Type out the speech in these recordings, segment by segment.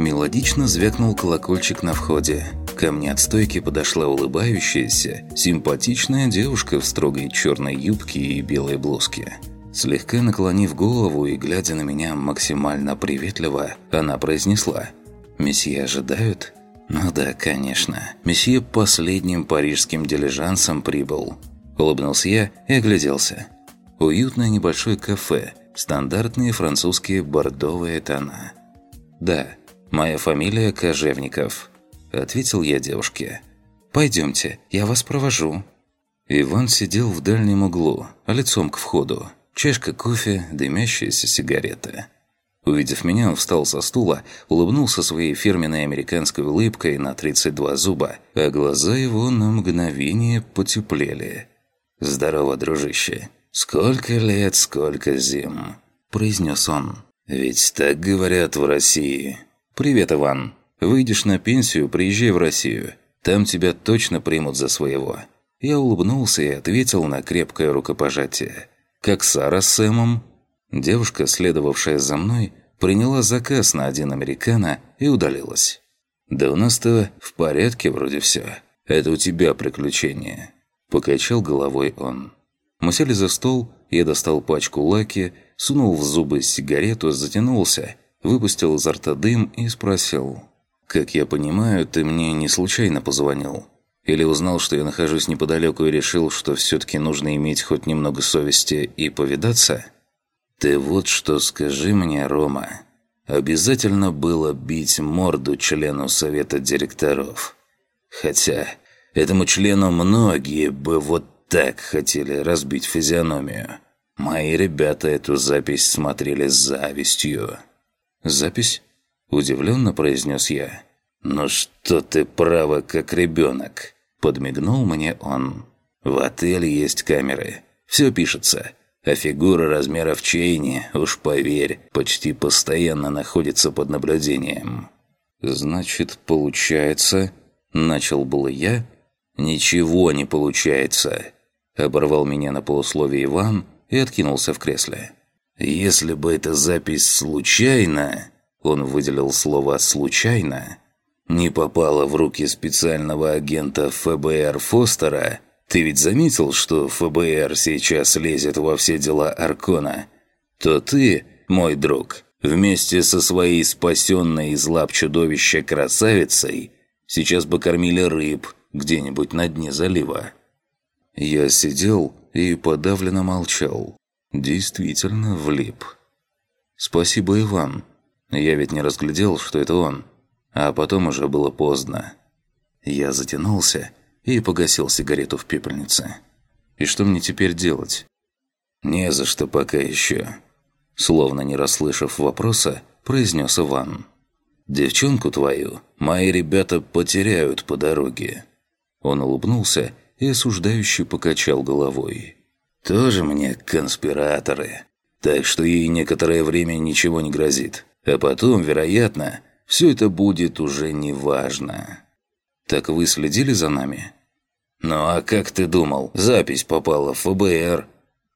Мелодично звякнул колокольчик на входе. Ко мне от стойки подошла улыбающаяся, симпатичная девушка в строгой черной юбке и белой блузке. Слегка наклонив голову и глядя на меня максимально приветливо, она произнесла «Месье ожидают?» «Ну да, конечно. Месье последним парижским дилижансом прибыл». Улыбнулся я и огляделся. Уютное небольшое кафе, стандартные французские бордовые тона. «Да, моя фамилия Кожевников», – ответил я девушке. «Пойдемте, я вас провожу». Иван сидел в дальнем углу, лицом к входу. Чашка кофе, дымящаяся сигарета. Увидев меня, он встал со стула, улыбнулся своей фирменной американской улыбкой на 32 зуба, а глаза его на мгновение потеплели. «Здорово, дружище. Сколько лет, сколько зим», – произнес он. «Ведь так говорят в России». «Привет, Иван. Выйдешь на пенсию, приезжай в Россию. Там тебя точно примут за своего». Я улыбнулся и ответил на крепкое рукопожатие. «Как Сара с Сэмом?» Девушка, следовавшая за мной, приняла заказ на один американо и удалилась. «Да у нас-то в порядке вроде все. Это у тебя приключение», – покачал головой он. Мы сели за стол, я достал пачку лаки, сунул в зубы сигарету, затянулся, выпустил изо рта дым и спросил. «Как я понимаю, ты мне не случайно позвонил? Или узнал, что я нахожусь неподалеку и решил, что все-таки нужно иметь хоть немного совести и повидаться?» «Ты вот что скажи мне, Рома. Обязательно было бить морду члену совета директоров. Хотя этому члену многие бы вот так хотели разбить физиономию. Мои ребята эту запись смотрели с завистью». «Запись?» – удивленно произнес я. «Ну что ты право, как ребенок?» – подмигнул мне он. «В отеле есть камеры. Все пишется. А фигура размеров Чейни, уж поверь, почти постоянно находится под наблюдением. «Значит, получается...» Начал было я. «Ничего не получается!» Оборвал меня на полусловие Иван и откинулся в кресле. «Если бы эта запись случайно...» Он выделил слово «случайно» не попала в руки специального агента ФБР Фостера, ты ведь заметил, что ФБР сейчас лезет во все дела Аркона? То ты, мой друг, вместе со своей спасенной из лап чудовища красавицей сейчас бы кормили рыб где-нибудь на дне залива. Я сидел и подавленно молчал. Действительно влип. Спасибо, Иван. Я ведь не разглядел, что это он. А потом уже было поздно. Я затянулся и погасил сигарету в пепельнице. И что мне теперь делать? «Не за что пока еще», – словно не расслышав вопроса, произнес Иван. «Девчонку твою мои ребята потеряют по дороге». Он улыбнулся и осуждающе покачал головой. «Тоже мне конспираторы. Так что ей некоторое время ничего не грозит. А потом, вероятно, все это будет уже неважно». «Так вы следили за нами?» «Ну а как ты думал? Запись попала в ФБР.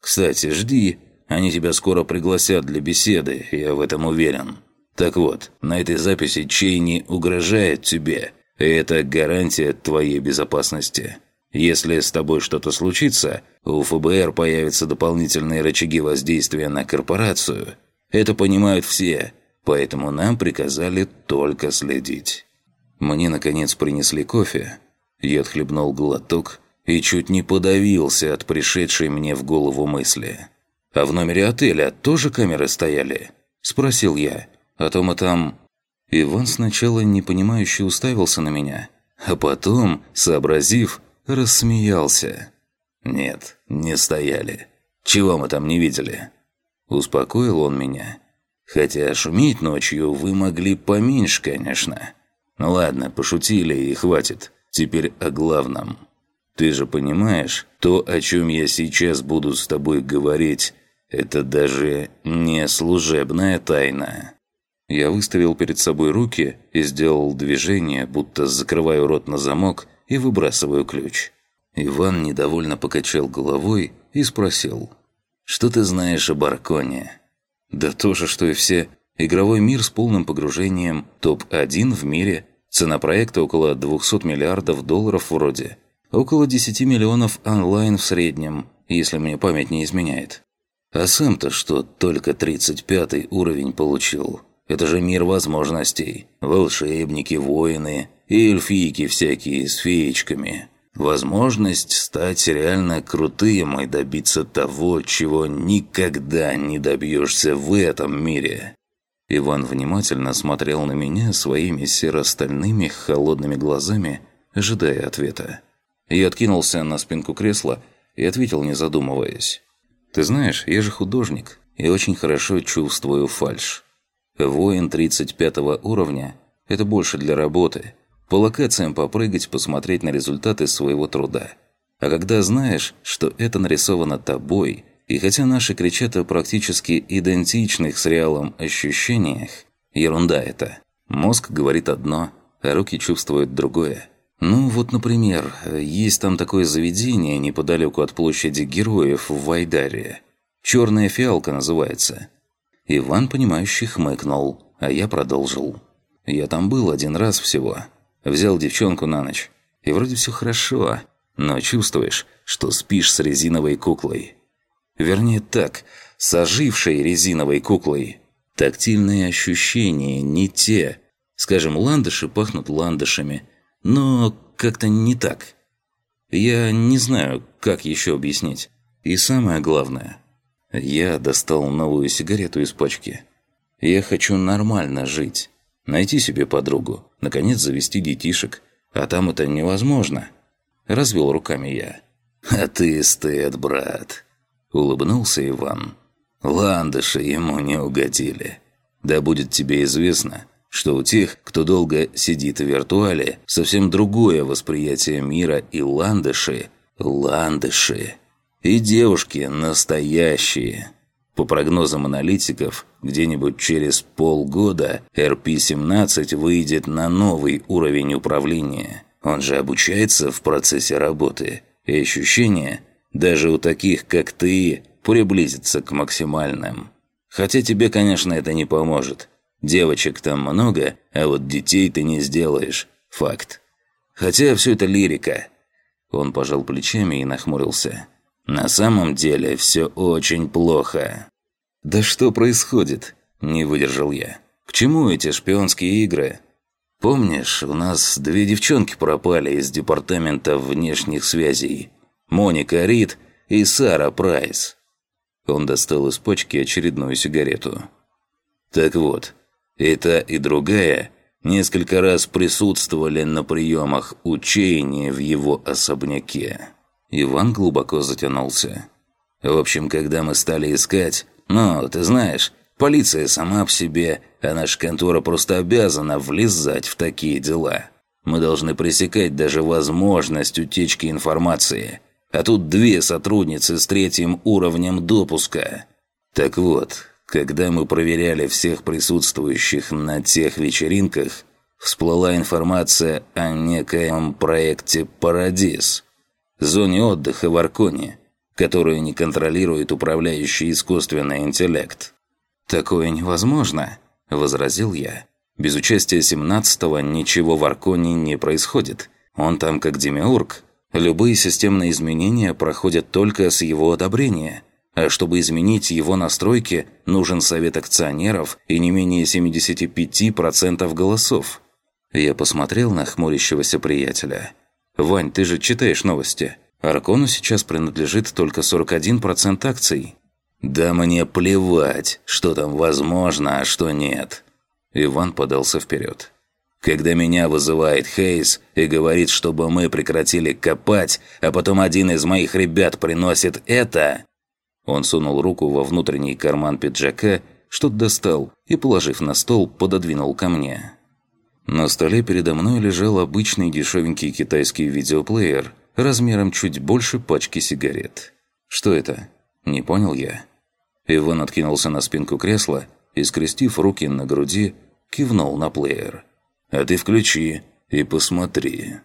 Кстати, жди, они тебя скоро пригласят для беседы, я в этом уверен. Так вот, на этой записи Чейни угрожает тебе, и это гарантия твоей безопасности. Если с тобой что-то случится, у ФБР появятся дополнительные рычаги воздействия на корпорацию. Это понимают все, поэтому нам приказали только следить». Мне, наконец, принесли кофе. Я отхлебнул глоток и чуть не подавился от пришедшей мне в голову мысли. «А в номере отеля тоже камеры стояли?» – спросил я. «А то мы там...» Иван сначала непонимающе уставился на меня, а потом, сообразив, рассмеялся. «Нет, не стояли. Чего мы там не видели?» Успокоил он меня. «Хотя шуметь ночью вы могли поменьше, конечно. Ну ладно, пошутили и хватит. Теперь о главном. Ты же понимаешь, то, о чем я сейчас буду с тобой говорить, это даже не служебная тайна». Я выставил перед собой руки и сделал движение, будто закрываю рот на замок и выбрасываю ключ. Иван недовольно покачал головой и спросил, «Что ты знаешь об Арконе?» «Да то же, что и все. Игровой мир с полным погружением, топ-1 в мире, цена проекта около 200 миллиардов долларов вроде. Около 10 миллионов онлайн в среднем, если мне память не изменяет. А сам-то что, только 35 уровень получил? Это же мир возможностей. Волшебники, воины и эльфийки всякие с феечками. Возможность стать реально крутым и добиться того, чего никогда не добьешься в этом мире. Иван внимательно смотрел на меня своими серо-стальными холодными глазами, ожидая ответа. Я откинулся на спинку кресла и ответил, не задумываясь. «Ты знаешь, я же художник и очень хорошо чувствую фальшь. Воин 35 уровня – это больше для работы. По локациям попрыгать, посмотреть на результаты своего труда. А когда знаешь, что это нарисовано тобой, и хотя наши кричат о практически идентичных с реалом ощущениях, ерунда это. Мозг говорит одно, а руки чувствуют другое. Ну вот, например, есть там такое заведение неподалеку от площади Героев в Вайдаре. «Черная фиалка» называется. Иван, понимающий, хмыкнул, а я продолжил. Я там был один раз всего. Взял девчонку на ночь. И вроде все хорошо, но чувствуешь, что спишь с резиновой куклой. Вернее так, с ожившей резиновой куклой. Тактильные ощущения не те. Скажем, ландыши пахнут ландышами, но как-то не так. Я не знаю, как еще объяснить. И самое главное – я достал новую сигарету из пачки. Я хочу нормально жить. Найти себе подругу. Наконец завести детишек. А там это невозможно. Развел руками я. «А ты эстет, брат!» Улыбнулся Иван. «Ландыши ему не угодили. Да будет тебе известно, что у тех, кто долго сидит в виртуале, совсем другое восприятие мира и ландыши – ландыши. И девушки настоящие. По прогнозам аналитиков, где-нибудь через полгода RP-17 выйдет на новый уровень управления. Он же обучается в процессе работы. И ощущения, даже у таких, как ты, приблизятся к максимальным. Хотя тебе, конечно, это не поможет. Девочек там много, а вот детей ты не сделаешь. Факт. Хотя все это лирика. Он пожал плечами и нахмурился. На самом деле все очень плохо. «Да что происходит?» – не выдержал я. «К чему эти шпионские игры?» «Помнишь, у нас две девчонки пропали из департамента внешних связей? Моника Рид и Сара Прайс». Он достал из почки очередную сигарету. «Так вот, и та, и другая несколько раз присутствовали на приемах учения в его особняке». Иван глубоко затянулся. В общем, когда мы стали искать... Ну, ты знаешь, полиция сама по себе, а наша контора просто обязана влезать в такие дела. Мы должны пресекать даже возможность утечки информации. А тут две сотрудницы с третьим уровнем допуска. Так вот, когда мы проверяли всех присутствующих на тех вечеринках, всплыла информация о некоем проекте «Парадис», зоне отдыха в Арконе, которую не контролирует управляющий искусственный интеллект. «Такое невозможно», – возразил я. «Без участия семнадцатого ничего в Арконе не происходит. Он там как демиург. Любые системные изменения проходят только с его одобрения. А чтобы изменить его настройки, нужен совет акционеров и не менее 75% голосов». Я посмотрел на хмурящегося приятеля – «Вань, ты же читаешь новости. Аркону сейчас принадлежит только 41% акций». «Да мне плевать, что там возможно, а что нет». Иван подался вперед. «Когда меня вызывает Хейс и говорит, чтобы мы прекратили копать, а потом один из моих ребят приносит это...» Он сунул руку во внутренний карман пиджака, что-то достал и, положив на стол, пододвинул ко мне. На столе передо мной лежал обычный дешевенький китайский видеоплеер размером чуть больше пачки сигарет. «Что это?» Не понял я. Иван откинулся на спинку кресла и, скрестив руки на груди, кивнул на плеер. «А ты включи и посмотри».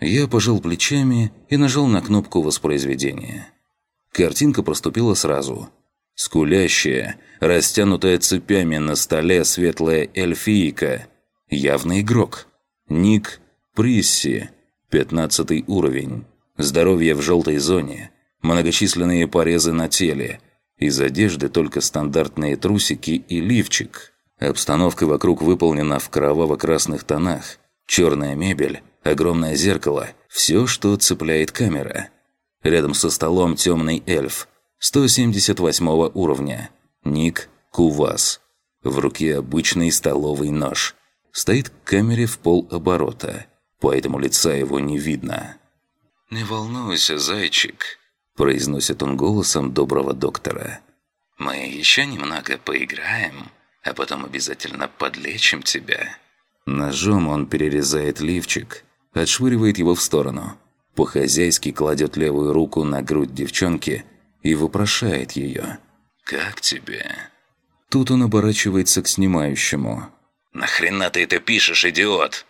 Я пожал плечами и нажал на кнопку воспроизведения. Картинка проступила сразу. Скулящая, растянутая цепями на столе светлая эльфийка. Явный игрок. Ник Присси. Пятнадцатый уровень. Здоровье в желтой зоне. Многочисленные порезы на теле. Из одежды только стандартные трусики и лифчик. Обстановка вокруг выполнена в кроваво-красных тонах. Черная мебель, огромное зеркало. Все, что цепляет камера. Рядом со столом темный эльф. 178 уровня. Ник Кувас. В руке обычный столовый нож. Стоит к камере в полоборота поэтому лица его не видно. «Не волнуйся, зайчик», – произносит он голосом доброго доктора. «Мы еще немного поиграем, а потом обязательно подлечим тебя». Ножом он перерезает лифчик, отшвыривает его в сторону, по-хозяйски кладет левую руку на грудь девчонки и вопрошает ее. «Как тебе?» Тут он оборачивается к снимающему. «Нахрена ты это пишешь, идиот?»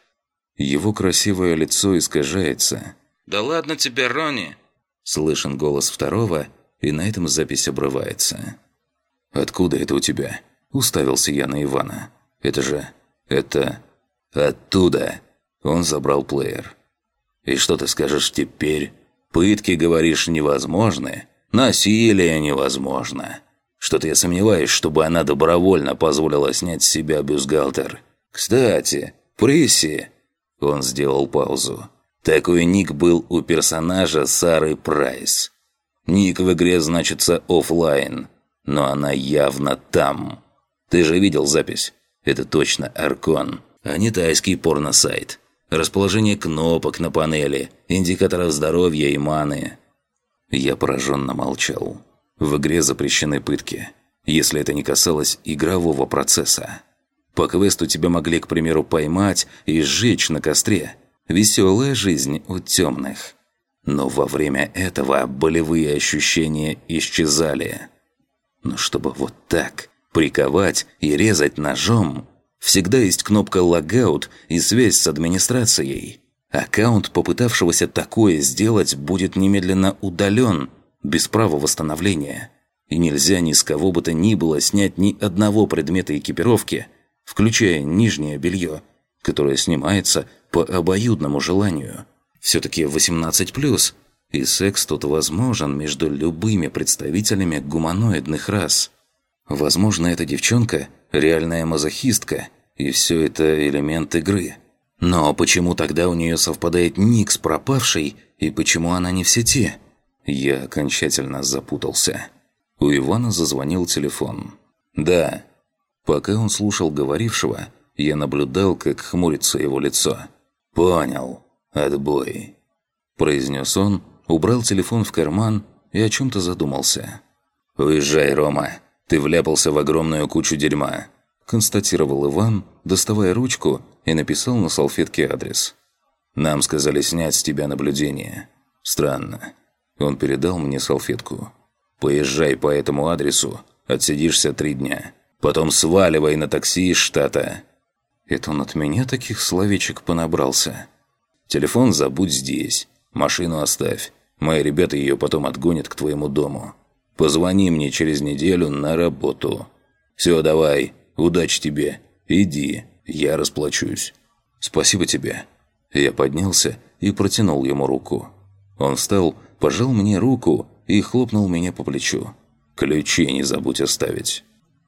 Его красивое лицо искажается. «Да ладно тебе, Ронни!» Слышен голос второго, и на этом запись обрывается. «Откуда это у тебя?» Уставился я на Ивана. «Это же... это... оттуда!» Он забрал плеер. «И что ты скажешь теперь? Пытки, говоришь, невозможны? Насилие невозможно!» Что-то я сомневаюсь, чтобы она добровольно позволила снять с себя бюстгальтер. Кстати, Присси он сделал паузу. Такой ник был у персонажа Сары Прайс. Ник в игре значится офлайн, но она явно там. Ты же видел запись? Это точно Аркон, а не тайский порно-сайт. Расположение кнопок на панели, индикаторов здоровья и маны. Я пораженно молчал. В игре запрещены пытки, если это не касалось игрового процесса. По квесту тебя могли, к примеру, поймать и сжечь на костре. Веселая жизнь у темных. Но во время этого болевые ощущения исчезали. Но чтобы вот так приковать и резать ножом, всегда есть кнопка «Логаут» и связь с администрацией. Аккаунт, попытавшегося такое сделать, будет немедленно удален, без права восстановления. И нельзя ни с кого бы то ни было снять ни одного предмета экипировки – включая нижнее белье, которое снимается по обоюдному желанию. Все-таки 18+, и секс тут возможен между любыми представителями гуманоидных рас. Возможно, эта девчонка – реальная мазохистка, и все это элемент игры. Но почему тогда у нее совпадает ник с пропавшей, и почему она не в сети? Я окончательно запутался. У Ивана зазвонил телефон. «Да, Пока он слушал говорившего, я наблюдал, как хмурится его лицо. «Понял. Отбой», – произнес он, убрал телефон в карман и о чем-то задумался. «Уезжай, Рома. Ты вляпался в огромную кучу дерьма», – констатировал Иван, доставая ручку и написал на салфетке адрес. «Нам сказали снять с тебя наблюдение. Странно». Он передал мне салфетку. «Поезжай по этому адресу, отсидишься три дня. Потом сваливай на такси из штата». Это он от меня таких словечек понабрался. «Телефон забудь здесь. Машину оставь. Мои ребята ее потом отгонят к твоему дому. Позвони мне через неделю на работу. Все, давай. Удачи тебе. Иди. Я расплачусь». «Спасибо тебе». Я поднялся и протянул ему руку. Он встал, пожал мне руку и хлопнул меня по плечу. «Ключи не забудь оставить».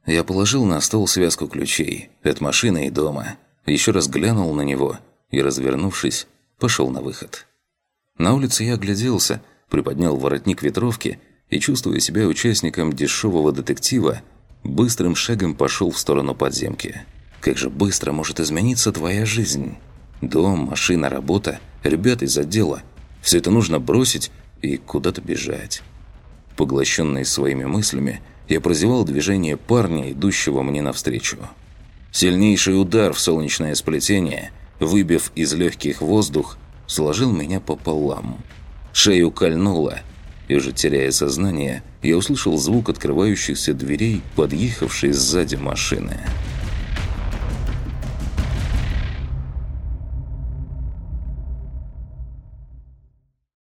Я положил на стол связку ключей от машины и дома, еще раз глянул на него и, развернувшись, пошел на выход. На улице я огляделся, приподнял воротник ветровки и, чувствуя себя участником дешевого детектива, быстрым шагом пошел в сторону подземки. Как же быстро может измениться твоя жизнь? Дом, машина, работа, ребята из отдела. Все это нужно бросить и куда-то бежать. Поглощенный своими мыслями, я прозевал движение парня, идущего мне навстречу. Сильнейший удар в солнечное сплетение, выбив из легких воздух, сложил меня пополам. Шею кольнуло, и уже теряя сознание, я услышал звук открывающихся дверей, подъехавшей сзади машины.